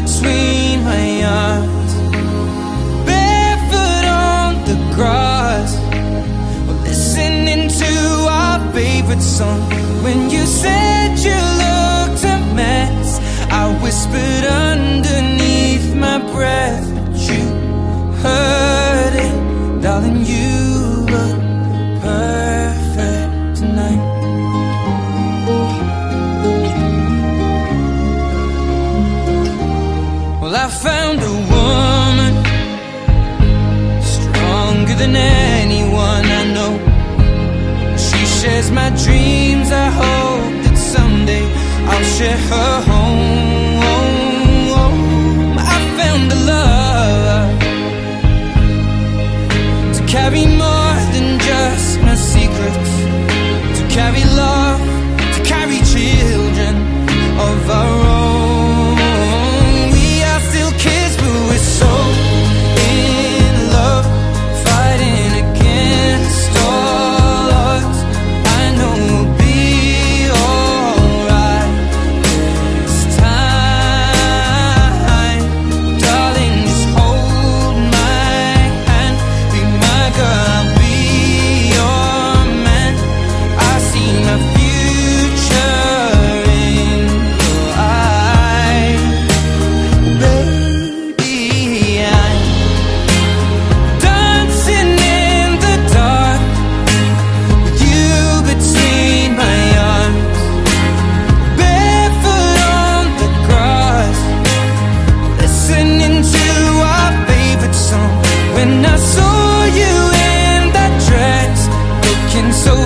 between my arms, barefoot on the grass, or listening to our favorite song. When you said you looked a mess, I whispered underneath my breath, but you heard it, darling. You Well, I found a woman stronger than anyone I know. She shares my dreams. I hope that someday I'll share her home. Looking so